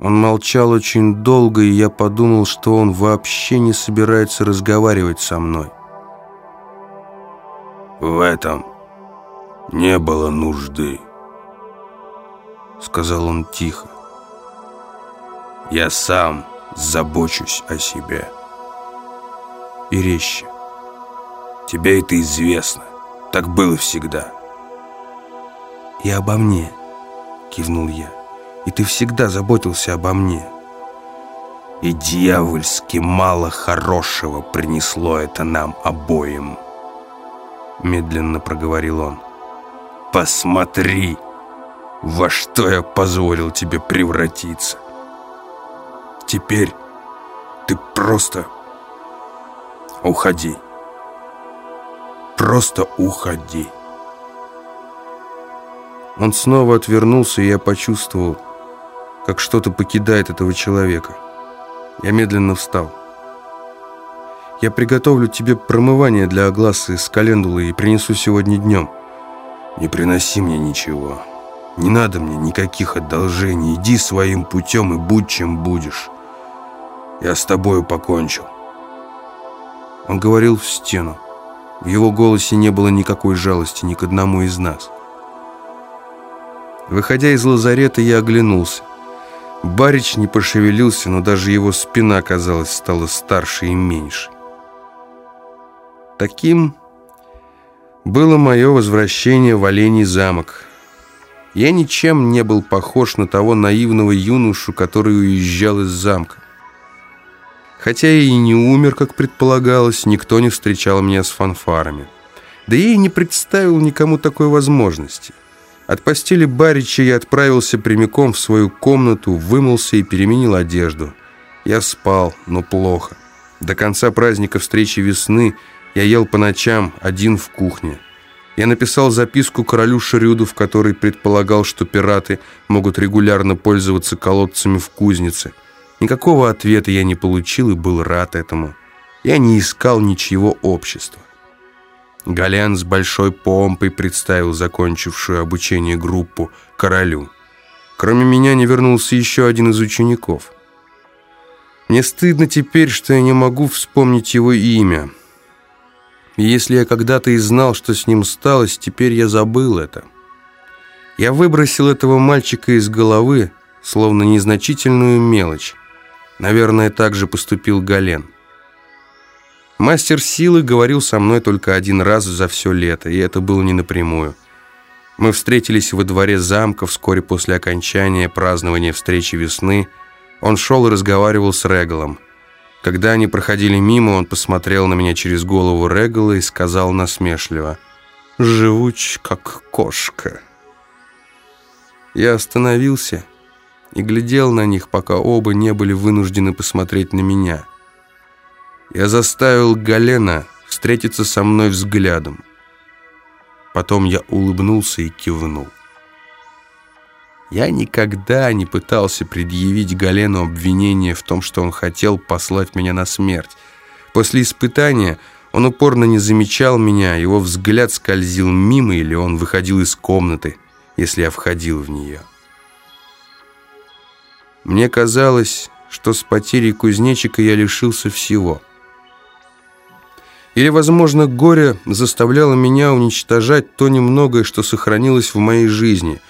Он молчал очень долго, и я подумал, что он вообще не собирается разговаривать со мной. «В этом не было нужды», — сказал он тихо. «Я сам забочусь о себе». И резче. «Тебе это известно. Так было всегда». «И обо мне», — кивнул я и ты всегда заботился обо мне. И дьявольски мало хорошего принесло это нам обоим, медленно проговорил он. Посмотри, во что я позволил тебе превратиться. Теперь ты просто уходи. Просто уходи. Он снова отвернулся, и я почувствовал, как что-то покидает этого человека. Я медленно встал. «Я приготовлю тебе промывание для огласы с календулы и принесу сегодня днем». «Не приноси мне ничего. Не надо мне никаких одолжений. Иди своим путем и будь чем будешь. Я с тобою покончил». Он говорил в стену. В его голосе не было никакой жалости ни к одному из нас. Выходя из лазарета, я оглянулся. Барич не пошевелился, но даже его спина, казалось, стала старше и меньше. Таким было мое возвращение в Олений замок. Я ничем не был похож на того наивного юношу, который уезжал из замка. Хотя я и не умер, как предполагалось, никто не встречал меня с фанфарами. Да я и не представил никому такой возможности. От постели Барича я отправился прямиком в свою комнату, вымылся и переменил одежду. Я спал, но плохо. До конца праздника встречи весны я ел по ночам один в кухне. Я написал записку королю Шрюду, в которой предполагал, что пираты могут регулярно пользоваться колодцами в кузнице. Никакого ответа я не получил и был рад этому. Я не искал ничего общества. Галян с большой помпой представил закончившую обучение группу королю. Кроме меня не вернулся еще один из учеников. Мне стыдно теперь, что я не могу вспомнить его имя. И если я когда-то и знал, что с ним сталось, теперь я забыл это. Я выбросил этого мальчика из головы, словно незначительную мелочь. Наверное, так же поступил Гален. Мастер силы говорил со мной только один раз за все лето, и это было не напрямую. Мы встретились во дворе замка вскоре после окончания празднования встречи весны. Он шел и разговаривал с Регалом. Когда они проходили мимо, он посмотрел на меня через голову Регала и сказал насмешливо «Живуч, как кошка». Я остановился и глядел на них, пока оба не были вынуждены посмотреть на меня – я заставил Галена встретиться со мной взглядом. Потом я улыбнулся и кивнул. Я никогда не пытался предъявить Галену обвинение в том, что он хотел послать меня на смерть. После испытания он упорно не замечал меня, его взгляд скользил мимо или он выходил из комнаты, если я входил в нее. Мне казалось, что с потерей кузнечика я лишился всего — или, возможно, горе заставляло меня уничтожать то немногое, что сохранилось в моей жизни.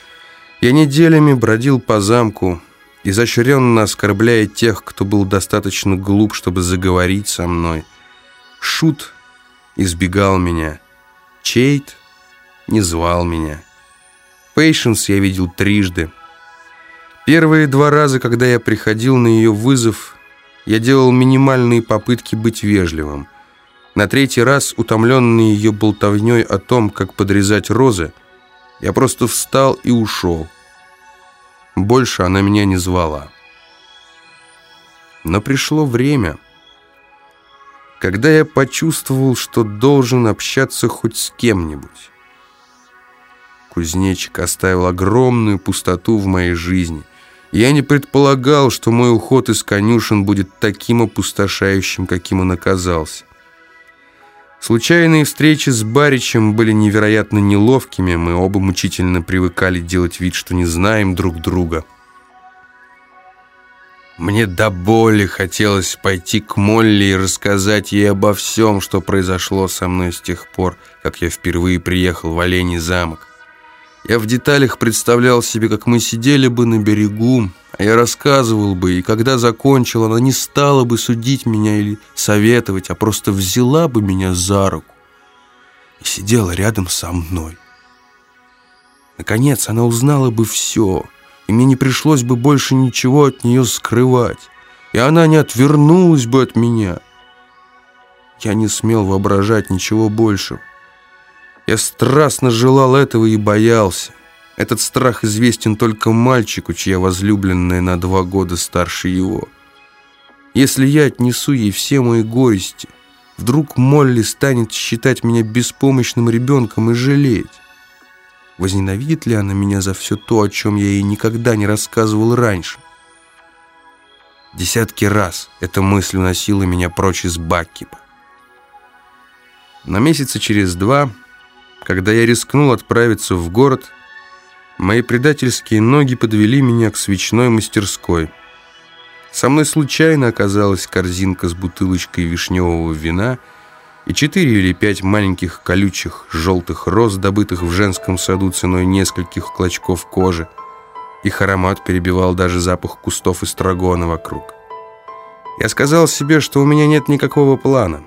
Я неделями бродил по замку, изощренно оскорбляя тех, кто был достаточно глуп, чтобы заговорить со мной. Шут избегал меня. Чейт не звал меня. Пейшенс я видел трижды. Первые два раза, когда я приходил на ее вызов, я делал минимальные попытки быть вежливым. На третий раз, утомленный ее болтовней о том, как подрезать розы, я просто встал и ушел. Больше она меня не звала. Но пришло время, когда я почувствовал, что должен общаться хоть с кем-нибудь. Кузнечик оставил огромную пустоту в моей жизни. Я не предполагал, что мой уход из конюшен будет таким опустошающим, каким он оказался. Случайные встречи с Баричем были невероятно неловкими, мы оба мучительно привыкали делать вид, что не знаем друг друга. Мне до боли хотелось пойти к Молли и рассказать ей обо всем, что произошло со мной с тех пор, как я впервые приехал в Оленей замок. Я в деталях представлял себе, как мы сидели бы на берегу, а я рассказывал бы, и когда закончил, она не стала бы судить меня или советовать, а просто взяла бы меня за руку и сидела рядом со мной. Наконец, она узнала бы все, и мне не пришлось бы больше ничего от нее скрывать, и она не отвернулась бы от меня. Я не смел воображать ничего больше. Я страстно желал этого и боялся. Этот страх известен только мальчику, чья возлюбленная на два года старше его. Если я отнесу ей все мои горести, вдруг Молли станет считать меня беспомощным ребенком и жалеть. Возненавидит ли она меня за все то, о чем я ей никогда не рассказывал раньше? Десятки раз эта мысль уносила меня прочь из Баккипа. На месяца через два, когда я рискнул отправиться в город, мои предательские ноги подвели меня к свечной мастерской. Со мной случайно оказалась корзинка с бутылочкой вишневого вина — и четыре или пять маленьких колючих желтых роз, добытых в женском саду ценой нескольких клочков кожи. Их аромат перебивал даже запах кустов и строгона вокруг. Я сказал себе, что у меня нет никакого плана.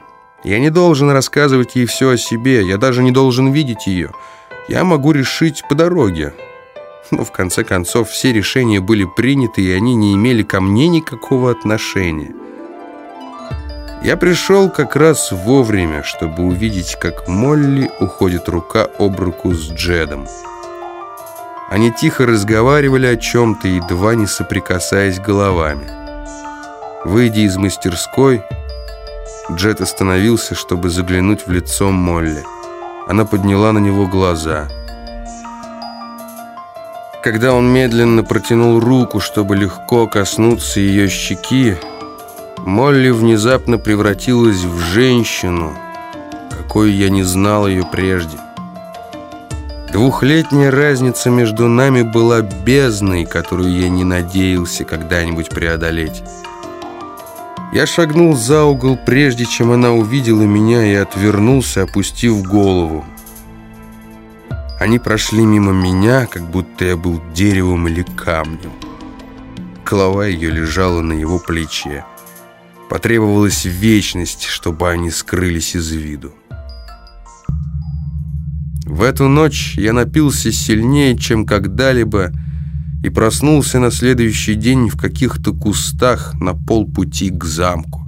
Я не должен рассказывать ей все о себе, я даже не должен видеть ее. Я могу решить по дороге. Но в конце концов все решения были приняты, и они не имели ко мне никакого отношения. Я пришел как раз вовремя, чтобы увидеть, как Молли уходит рука об руку с Джедом. Они тихо разговаривали о чем-то, едва не соприкасаясь головами. Выйдя из мастерской, Джед остановился, чтобы заглянуть в лицо Молли. Она подняла на него глаза. Когда он медленно протянул руку, чтобы легко коснуться ее щеки, Молли внезапно превратилась в женщину, какой я не знал ее прежде. Двухлетняя разница между нами была бездной, которую я не надеялся когда-нибудь преодолеть. Я шагнул за угол, прежде чем она увидела меня, и отвернулся, опустив голову. Они прошли мимо меня, как будто я был деревом или камнем. Голова ее лежала на его плече. Потребовалась вечность, чтобы они скрылись из виду. В эту ночь я напился сильнее, чем когда-либо, и проснулся на следующий день в каких-то кустах на полпути к замку.